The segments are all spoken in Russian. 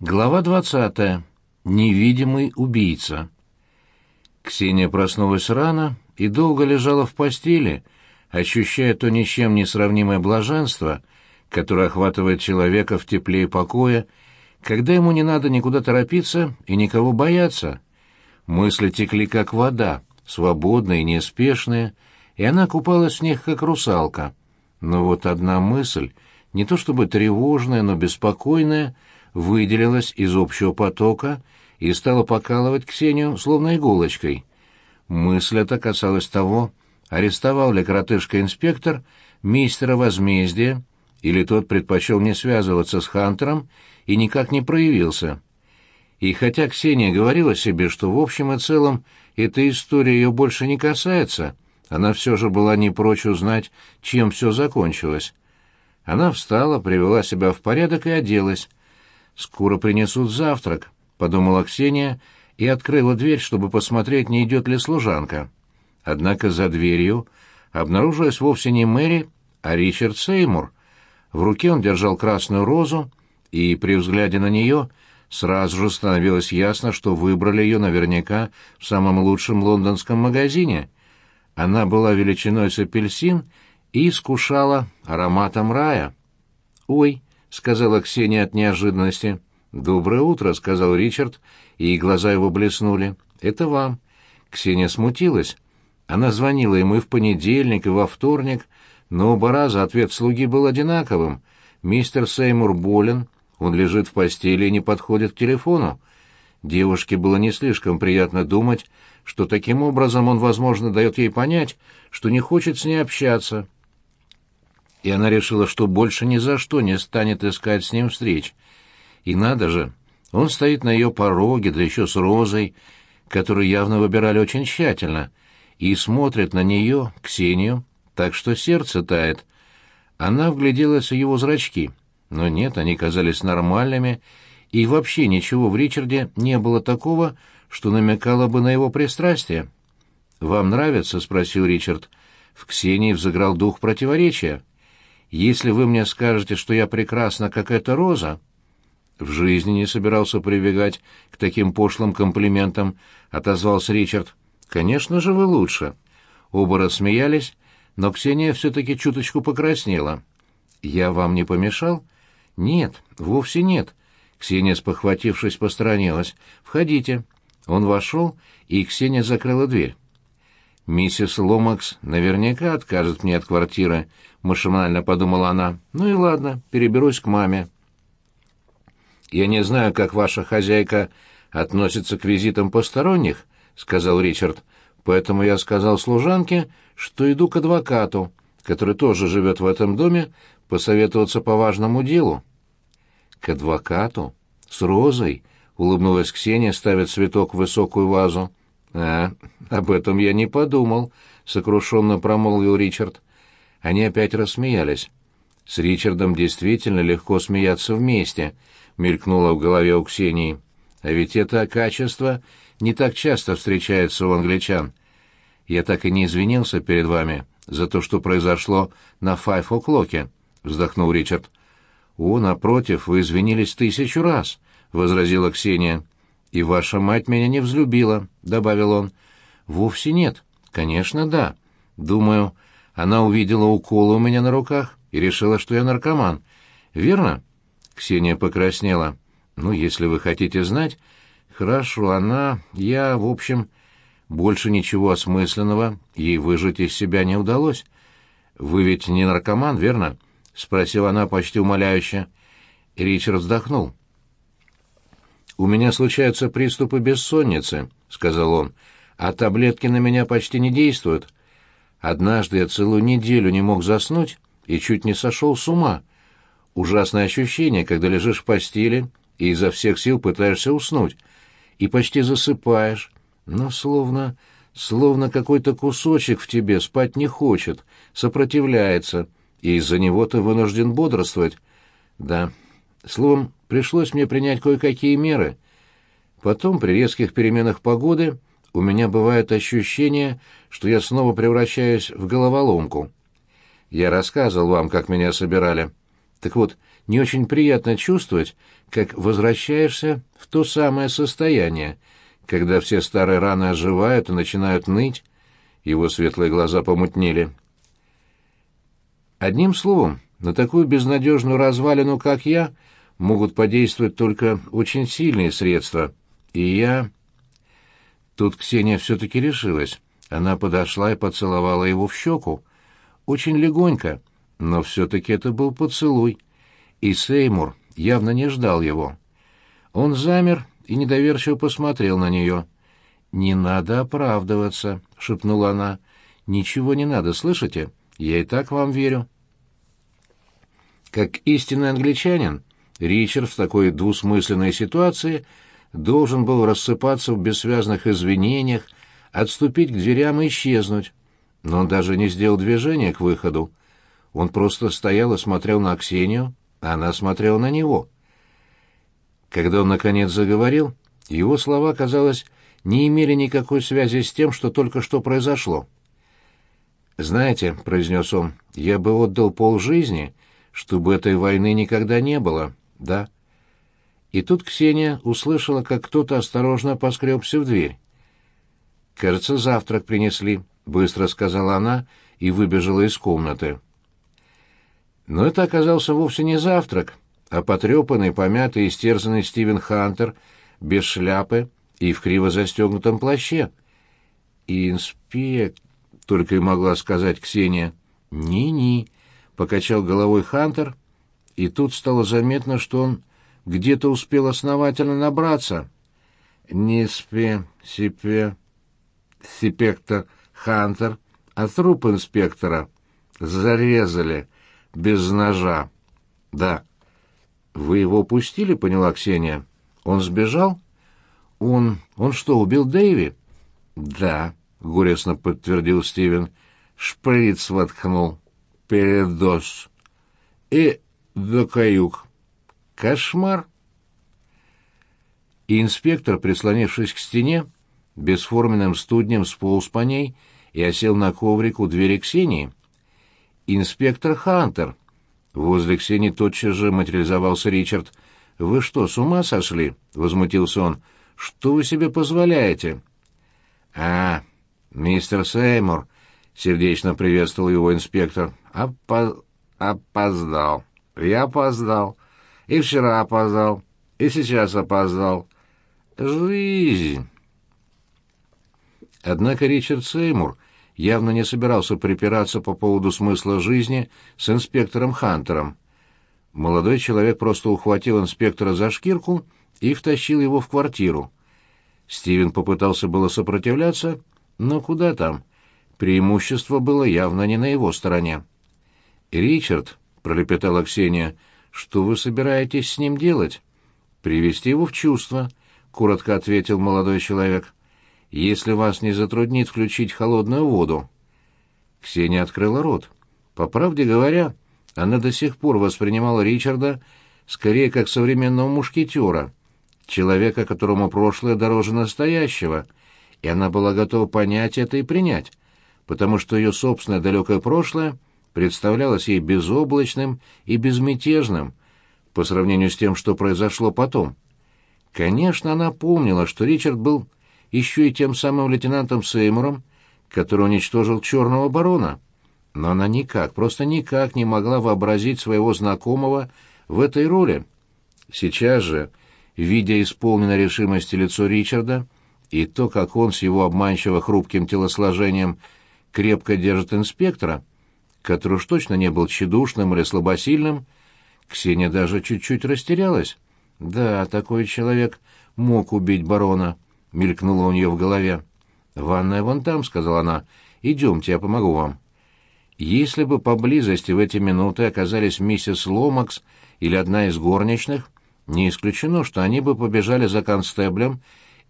Глава 20. Невидимый убийца. Ксения проснулась рано и долго лежала в постели, ощущая то ни с чем не сравнимое блаженство, которое охватывает человека в тепле и покое, когда ему не надо никуда торопиться и никого бояться. Мысли текли как вода, свободные, неспешные, и она купалась в них как русалка. Но вот одна мысль, не то чтобы тревожная, но беспокойная — выделилась из общего потока и стала покалывать Ксению словно иголочкой. Мысль эта касалась того, арестовал ли коротышка-инспектор мистера возмездия, или тот предпочел не связываться с Хантером и никак не проявился. И хотя Ксения говорила себе, что в общем и целом эта история ее больше не касается, она все же была не прочь узнать, чем все закончилось. Она встала, привела себя в порядок и оделась. «Скоро принесут завтрак», — подумала Ксения и открыла дверь, чтобы посмотреть, не идет ли служанка. Однако за дверью обнаружилась вовсе не Мэри, а Ричард Сеймур. В руке он держал красную розу, и при взгляде на нее сразу же становилось ясно, что выбрали ее наверняка в самом лучшем лондонском магазине. Она была величиной с апельсин и искушала ароматом рая. «Ой!» — сказала Ксения от неожиданности. «Доброе утро», — сказал Ричард, и глаза его блеснули. «Это вам». Ксения смутилась. Она звонила ему и в понедельник, и во вторник, но оба раза ответ слуги был одинаковым. «Мистер Сеймур болен, он лежит в постели и не подходит к телефону». Девушке было не слишком приятно думать, что таким образом он, возможно, дает ей понять, что не хочет с ней общаться и она решила, что больше ни за что не станет искать с ним встреч. И надо же, он стоит на ее пороге, да еще с розой, которую явно выбирали очень тщательно, и смотрит на нее, Ксению, так что сердце тает. Она вгляделась в его зрачки, но нет, они казались нормальными, и вообще ничего в Ричарде не было такого, что намекало бы на его пристрастие. «Вам нравится?» — спросил Ричард. В Ксении взыграл дух противоречия. Если вы мне скажете, что я прекрасна, как эта роза...» «В жизни не собирался прибегать к таким пошлым комплиментам», — отозвался Ричард. «Конечно же вы лучше». Оба рассмеялись, но Ксения все-таки чуточку покраснела. «Я вам не помешал?» «Нет, вовсе нет». Ксения, спохватившись, посторонилась. «Входите». Он вошел, и Ксения закрыла дверь. «Миссис Ломакс наверняка откажет мне от квартиры», — машинально подумала она. «Ну и ладно, переберусь к маме». «Я не знаю, как ваша хозяйка относится к визитам посторонних», — сказал Ричард. «Поэтому я сказал служанке, что иду к адвокату, который тоже живет в этом доме, посоветоваться по важному делу». «К адвокату? С розой?» — улыбнулась Ксения, ставя цветок в высокую вазу. «А, об этом я не подумал», — сокрушенно промолвил Ричард. Они опять рассмеялись. «С Ричардом действительно легко смеяться вместе», — мелькнуло в голове у Ксении. «А ведь это качество не так часто встречается у англичан. Я так и не извинился перед вами за то, что произошло на файв-о'клоке», — вздохнул Ричард. «О, напротив, вы извинились тысячу раз», — возразила Ксения. «И ваша мать меня не взлюбила», — добавил он. «Вовсе нет. Конечно, да. Думаю, она увидела уколы у меня на руках и решила, что я наркоман. Верно?» Ксения покраснела. «Ну, если вы хотите знать...» «Хорошо, она... Я, в общем...» Больше ничего осмысленного ей выжить из себя не удалось. «Вы ведь не наркоман, верно?» — спросила она почти умоляюще. Ричард вздохнул. «У меня случаются приступы бессонницы», — сказал он, — «а таблетки на меня почти не действуют. Однажды я целую неделю не мог заснуть и чуть не сошел с ума. Ужасное ощущение, когда лежишь в постели и изо всех сил пытаешься уснуть, и почти засыпаешь, но словно... словно какой-то кусочек в тебе спать не хочет, сопротивляется, и из-за него ты вынужден бодрствовать. Да, словом, пришлось мне принять кое-какие меры. Потом, при резких переменах погоды, у меня бывает ощущение, что я снова превращаюсь в головоломку. Я рассказывал вам, как меня собирали. Так вот, не очень приятно чувствовать, как возвращаешься в то самое состояние, когда все старые раны оживают и начинают ныть. Его светлые глаза помутнели. Одним словом, на такую безнадежную развалину, как я, могут подействовать только очень сильные средства. И я... Тут Ксения все-таки решилась. Она подошла и поцеловала его в щеку. Очень легонько, но все-таки это был поцелуй. И Сеймур явно не ждал его. Он замер и недоверчиво посмотрел на нее. «Не надо оправдываться», — шепнула она. «Ничего не надо, слышите? Я и так вам верю». Как истинный англичанин, Ричард в такой двусмысленной ситуации должен был рассыпаться в бессвязных извинениях, отступить к дверям и исчезнуть. Но он даже не сделал движения к выходу. Он просто стоял и смотрел на Ксению, а она смотрела на него. Когда он, наконец, заговорил, его слова, казалось, не имели никакой связи с тем, что только что произошло. «Знаете», — произнес он, — «я бы отдал полжизни, чтобы этой войны никогда не было, да?» И тут Ксения услышала, как кто-то осторожно поскребся в дверь. «Кажется, завтрак принесли», — быстро сказала она и выбежала из комнаты. Но это оказался вовсе не завтрак, а потрепанный, помятый и истерзанный Стивен Хантер без шляпы и в криво застегнутом плаще. «Инспек...» — только и могла сказать Ксения. «Ни-ни», — покачал головой Хантер, и тут стало заметно, что он где-то успел основательно набраться. «Не спе... сипе... сипектор Хантер, а труп инспектора зарезали» без ножа. Да. Вы его упустили, поняла Ксения. Он сбежал? Он... он что, убил Дэйви? Да, горестно подтвердил Стивен. Шприц воткнул. Передоз. И до каюк. Кошмар. И инспектор, прислонившись к стене, бесформенным студнем сполз по ней и осел на коврик у двери Ксении инспектор Хантер». Возле Ксении тотчас же материализовался Ричард. «Вы что, с ума сошли?» — возмутился он. «Что вы себе позволяете?» «А, мистер Сеймур», — сердечно приветствовал его инспектор. «Опо... опоздал. Я опоздал. И вчера опоздал. И сейчас опоздал. Жизнь». Однако Ричард Сеймур явно не собирался припираться по поводу смысла жизни с инспектором Хантером. Молодой человек просто ухватил инспектора за шкирку и втащил его в квартиру. Стивен попытался было сопротивляться, но куда там? Преимущество было явно не на его стороне. «Ричард», — пролепетала Ксения, — «что вы собираетесь с ним делать?» «Привести его в чувство», — коротко ответил молодой человек если вас не затруднит включить холодную воду». Ксения открыла рот. По правде говоря, она до сих пор воспринимала Ричарда скорее как современного мушкетера, человека, которому прошлое дороже настоящего, и она была готова понять это и принять, потому что ее собственное далекое прошлое представлялось ей безоблачным и безмятежным по сравнению с тем, что произошло потом. Конечно, она помнила, что Ричард был еще и тем самым лейтенантом Сеймуром, который уничтожил черного барона. Но она никак, просто никак не могла вообразить своего знакомого в этой роли. Сейчас же, видя исполненное решимости лицо Ричарда и то, как он с его обманчиво хрупким телосложением крепко держит инспектора, который уж точно не был тщедушным или слабосильным, Ксения даже чуть-чуть растерялась. Да, такой человек мог убить барона. — мелькнуло у нее в голове. «Ванная вон там», — сказала она. «Идемте, я помогу вам». Если бы поблизости в эти минуты оказались миссис Ломакс или одна из горничных, не исключено, что они бы побежали за констеблем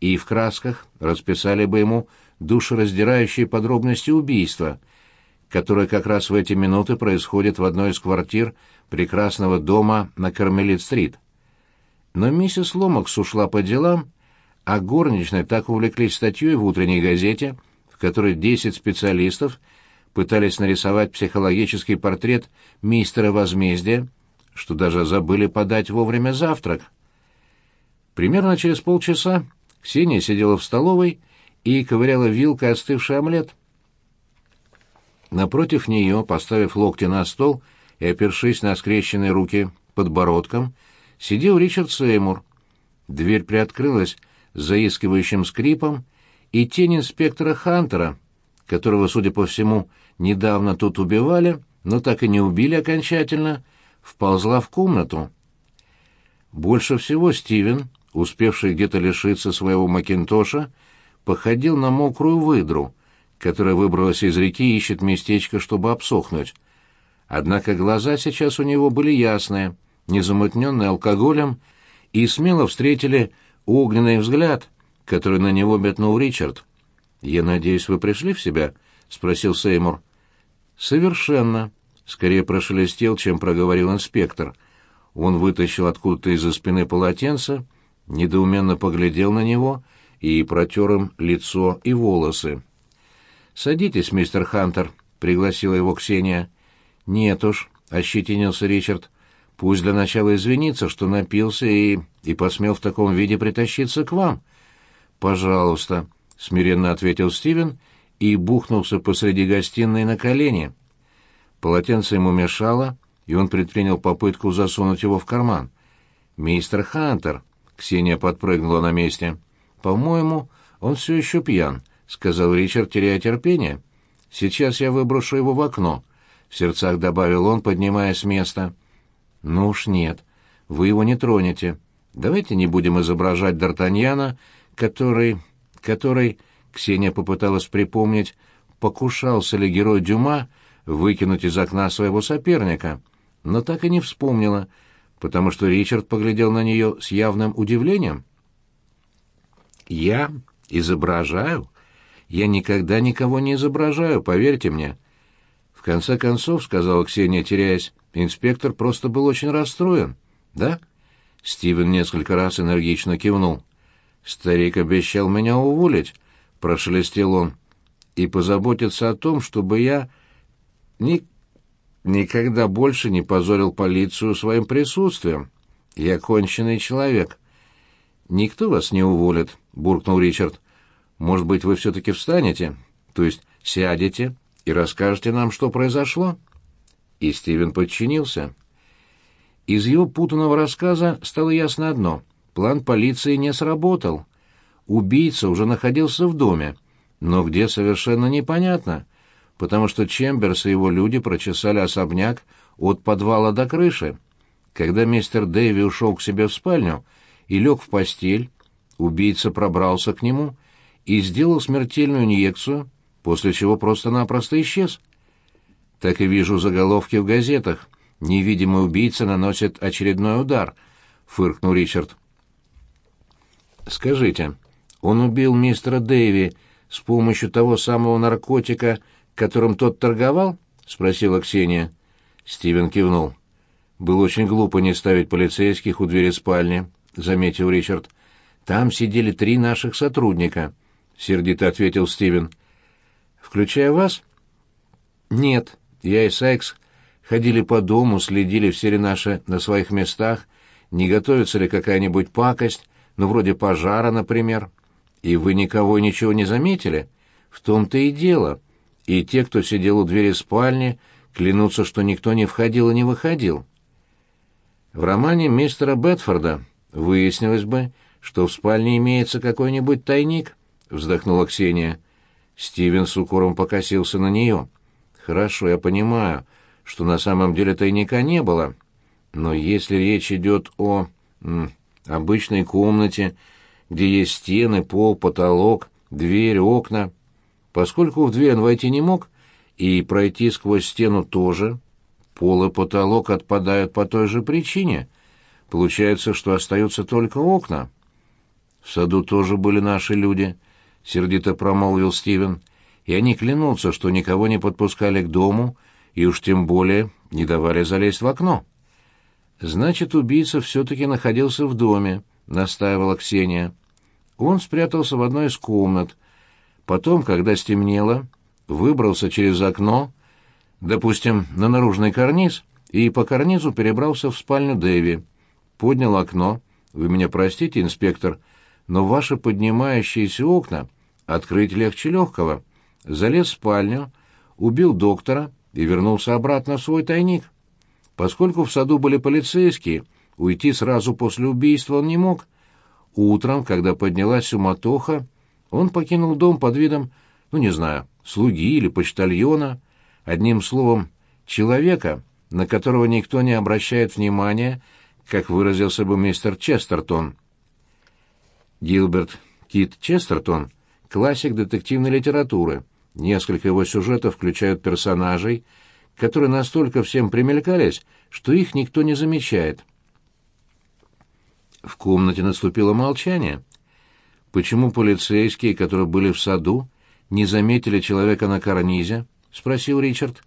и в красках расписали бы ему душераздирающие подробности убийства, которое как раз в эти минуты происходит в одной из квартир прекрасного дома на Кармелит-стрит. Но миссис Ломакс ушла по делам, а горничные так увлеклись статьей в утренней газете, в которой 10 специалистов пытались нарисовать психологический портрет мистера возмездия, что даже забыли подать вовремя завтрак. Примерно через полчаса Ксения сидела в столовой и ковыряла вилкой остывший омлет. Напротив нее, поставив локти на стол и опершись на скрещенные руки подбородком, сидел Ричард Сеймур. Дверь приоткрылась с заискивающим скрипом, и тень инспектора Хантера, которого, судя по всему, недавно тут убивали, но так и не убили окончательно, вползла в комнату. Больше всего Стивен, успевший где-то лишиться своего Макинтоша, походил на мокрую выдру, которая выбралась из реки и ищет местечко, чтобы обсохнуть. Однако глаза сейчас у него были ясные, незамутненные алкоголем, и смело встретили огненный взгляд, который на него метнул Ричард. «Я надеюсь, вы пришли в себя?» — спросил Сеймур. «Совершенно», — скорее прошелестел, чем проговорил инспектор. Он вытащил откуда-то из-за спины полотенце, недоуменно поглядел на него и протер им лицо и волосы. «Садитесь, мистер Хантер», — пригласила его Ксения. «Нет уж», — ощетинился Ричард. «Пусть для начала извинится, что напился и... и посмел в таком виде притащиться к вам». «Пожалуйста», — смиренно ответил Стивен и бухнулся посреди гостиной на колени. Полотенце ему мешало, и он предпринял попытку засунуть его в карман. «Мистер Хантер», — Ксения подпрыгнула на месте, — «по-моему, он все еще пьян. — сказал Ричард, теряя терпение. «Сейчас я выброшу его в окно», — в сердцах добавил он, поднимаясь с места. «Ну уж нет, вы его не тронете. Давайте не будем изображать Д'Артаньяна, который... который...» Ксения попыталась припомнить, покушался ли герой Дюма выкинуть из окна своего соперника, но так и не вспомнила, потому что Ричард поглядел на нее с явным удивлением. «Я изображаю?» Я никогда никого не изображаю, поверьте мне. В конце концов, сказала Ксения, теряясь, инспектор просто был очень расстроен. Да? Стивен несколько раз энергично кивнул. Старик обещал меня уволить, прошелестел он, и позаботиться о том, чтобы я ни... никогда больше не позорил полицию своим присутствием. Я конченый человек. Никто вас не уволит, буркнул Ричард. Может быть, вы все-таки встанете, то есть сядете и расскажете нам, что произошло?» И Стивен подчинился. Из его путанного рассказа стало ясно одно — план полиции не сработал. Убийца уже находился в доме, но где совершенно непонятно, потому что Чемберс и его люди прочесали особняк от подвала до крыши. Когда мистер Дэви ушел к себе в спальню и лег в постель, убийца пробрался к нему — и сделал смертельную инъекцию, после чего просто-напросто исчез. Так и вижу заголовки в газетах. «Невидимый убийца наносит очередной удар», — фыркнул Ричард. «Скажите, он убил мистера Дэйви с помощью того самого наркотика, которым тот торговал?» — спросила Ксения. Стивен кивнул. «Было очень глупо не ставить полицейских у двери спальни», — заметил Ричард. «Там сидели три наших сотрудника —— сердито ответил Стивен. «Включая вас?» «Нет, я и Сайкс ходили по дому, следили, все ли наши на своих местах, не готовится ли какая-нибудь пакость, ну, вроде пожара, например. И вы никого и ничего не заметили? В том-то и дело. И те, кто сидел у двери спальни, клянутся, что никто не входил и не выходил. В романе мистера Бетфорда выяснилось бы, что в спальне имеется какой-нибудь тайник, — вздохнула Ксения. Стивен с укором покосился на нее. «Хорошо, я понимаю, что на самом деле тайника не было. Но если речь идет о... М, обычной комнате, где есть стены, пол, потолок, дверь, окна... Поскольку в дверь он войти не мог, и пройти сквозь стену тоже, пол и потолок отпадают по той же причине. Получается, что остаются только окна. В саду тоже были наши люди —— сердито промолвил Стивен, — и они клянутся, что никого не подпускали к дому и уж тем более не давали залезть в окно. «Значит, убийца все-таки находился в доме», — настаивала Ксения. Он спрятался в одной из комнат. Потом, когда стемнело, выбрался через окно, допустим, на наружный карниз, и по карнизу перебрался в спальню Дэви. Поднял окно. Вы меня простите, инспектор, но ваши поднимающиеся окна открыть легче легкого. Залез в спальню, убил доктора и вернулся обратно в свой тайник. Поскольку в саду были полицейские, уйти сразу после убийства он не мог. Утром, когда поднялась суматоха, он покинул дом под видом, ну не знаю, слуги или почтальона, одним словом, человека, на которого никто не обращает внимания, как выразился бы мистер Честертон. Гилберт Кит Честертон — классик детективной литературы. Несколько его сюжетов включают персонажей, которые настолько всем примелькались, что их никто не замечает. В комнате наступило молчание. «Почему полицейские, которые были в саду, не заметили человека на карнизе?» — спросил Ричард.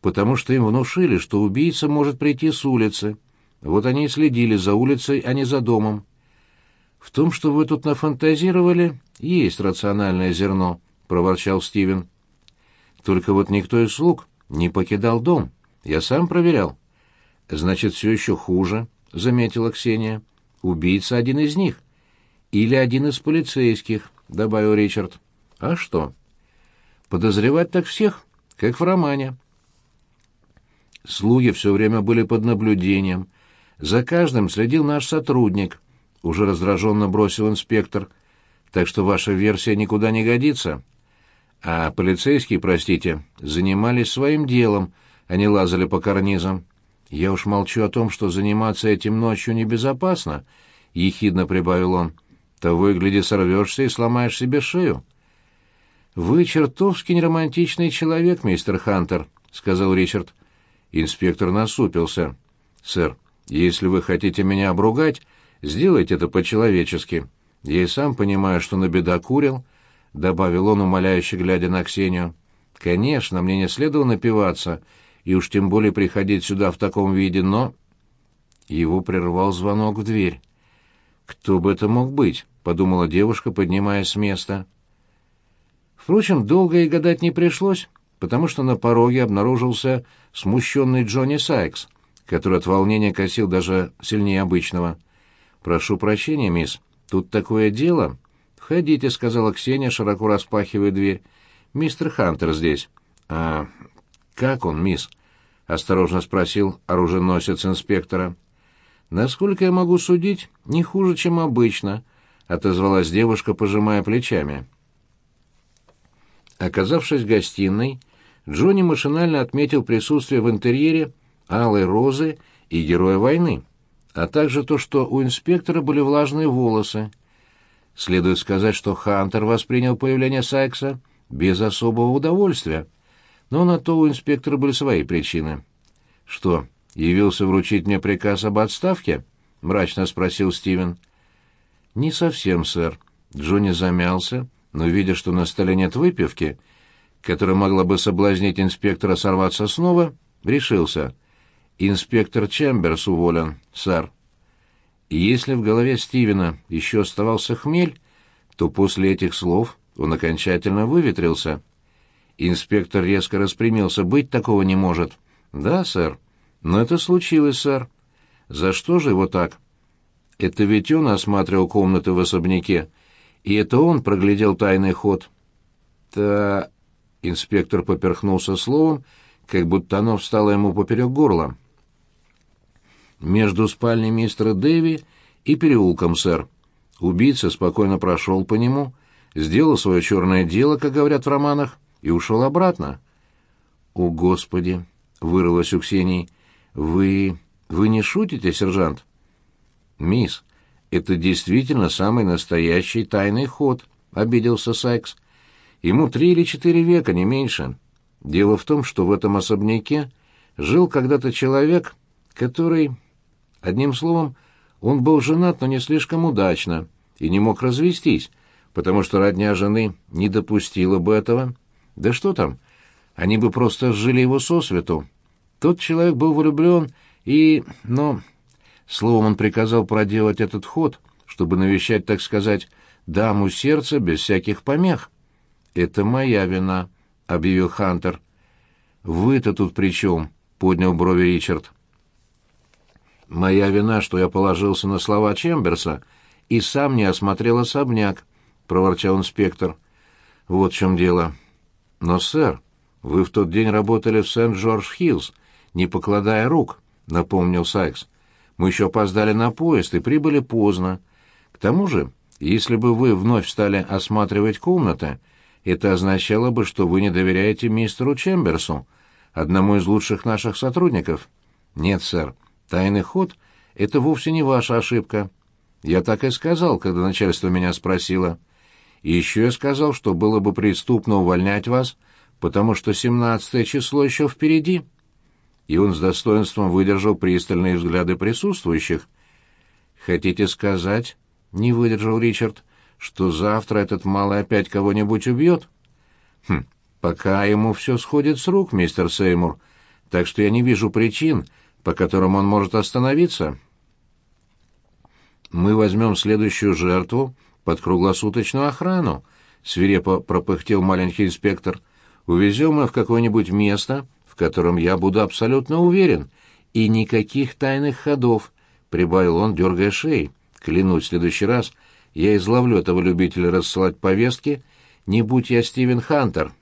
«Потому что им внушили, что убийца может прийти с улицы. Вот они и следили за улицей, а не за домом. В том, что вы тут нафантазировали, есть рациональное зерно», — проворчал Стивен. «Только вот никто из слуг не покидал дом. Я сам проверял». «Значит, все еще хуже», — заметила Ксения. «Убийца один из них». «Или один из полицейских», — добавил Ричард. «А что?» «Подозревать так всех, как в романе». Слуги все время были под наблюдением. За каждым следил наш сотрудник, — уже раздраженно бросил инспектор. Так что ваша версия никуда не годится. А полицейские, простите, занимались своим делом, а не лазали по карнизам. Я уж молчу о том, что заниматься этим ночью небезопасно, — ехидно прибавил он. То выгляди сорвешься и сломаешь себе шею. «Вы чертовски неромантичный человек, мистер Хантер», — сказал Ричард. Инспектор насупился. «Сэр, если вы хотите меня обругать, сделайте это по-человечески. Я и сам понимаю, что на беда курил», — добавил он, умоляюще глядя на Ксению. «Конечно, мне не следовало напиваться, и уж тем более приходить сюда в таком виде, но...» Его прервал звонок в дверь. «Кто бы это мог быть?» — подумала девушка, поднимаясь с места. Впрочем, долго и гадать не пришлось, потому что на пороге обнаружился смущенный Джонни Сайкс, который от волнения косил даже сильнее обычного. «Прошу прощения, мисс, тут такое дело...» «Входите», — сказала Ксения, широко распахивая дверь. «Мистер Хантер здесь». «А как он, мисс?» — осторожно спросил оруженосец инспектора. «Насколько я могу судить, не хуже, чем обычно», — отозвалась девушка, пожимая плечами. Оказавшись в гостиной, Джонни машинально отметил присутствие в интерьере алой розы и героя войны, а также то, что у инспектора были влажные волосы. Следует сказать, что Хантер воспринял появление Сайкса без особого удовольствия, но на то у инспектора были свои причины. «Что, явился вручить мне приказ об отставке?» — мрачно спросил Стивен. «Не совсем, сэр». Джонни замялся, но, видя, что на столе нет выпивки, которая могла бы соблазнить инспектора сорваться снова, решился. «Инспектор Чемберс уволен, сэр». Если в голове Стивена еще оставался хмель, то после этих слов он окончательно выветрился. Инспектор резко распрямился. «Быть такого не может». «Да, сэр. Но это случилось, сэр». «За что же его так?» «Это ведь он осматривал комнаты в особняке, и это он проглядел тайный ход». «Та...» Инспектор поперхнулся словом, как будто оно встало ему поперек горла. «Между спальней мистера Дэви и переулком, сэр. Убийца спокойно прошел по нему, сделал свое черное дело, как говорят в романах, и ушел обратно». «О, Господи!» — вырвалось у Ксении. «Вы... вы не шутите, сержант?» «Мисс, это действительно самый настоящий тайный ход», — обиделся Сайкс. Ему три или четыре века, не меньше. Дело в том, что в этом особняке жил когда-то человек, который... Одним словом, он был женат, но не слишком удачно, и не мог развестись, потому что родня жены не допустила бы этого. Да что там, они бы просто сжили его сосвету. Тот человек был влюблен и... но... Словом, он приказал проделать этот ход, чтобы навещать, так сказать, даму сердца без всяких помех. «Это моя вина», — объявил Хантер. «Вы-то тут при чем?» — поднял брови Ричард. «Моя вина, что я положился на слова Чемберса и сам не осмотрел особняк», — проворчал инспектор. «Вот в чем дело». «Но, сэр, вы в тот день работали в Сент-Джордж-Хиллз, не покладая рук», — напомнил Сайкс. «Мы еще опоздали на поезд и прибыли поздно. К тому же, если бы вы вновь стали осматривать комнаты, это означало бы, что вы не доверяете мистеру Чемберсу, одному из лучших наших сотрудников. Нет, сэр, тайный ход — это вовсе не ваша ошибка. Я так и сказал, когда начальство меня спросило. И еще я сказал, что было бы преступно увольнять вас, потому что семнадцатое число еще впереди. И он с достоинством выдержал пристальные взгляды присутствующих. «Хотите сказать?» — не выдержал Ричард, — что завтра этот малый опять кого-нибудь убьет? Хм, пока ему все сходит с рук, мистер Сеймур, так что я не вижу причин, по которым он может остановиться. Мы возьмем следующую жертву под круглосуточную охрану, свирепо пропыхтел маленький инспектор. Увезем ее в какое-нибудь место, в котором я буду абсолютно уверен, и никаких тайных ходов, прибавил он, дергая шеей. Клянусь, в следующий раз я изловлю этого любителя рассылать повестки, не будь я Стивен Хантер.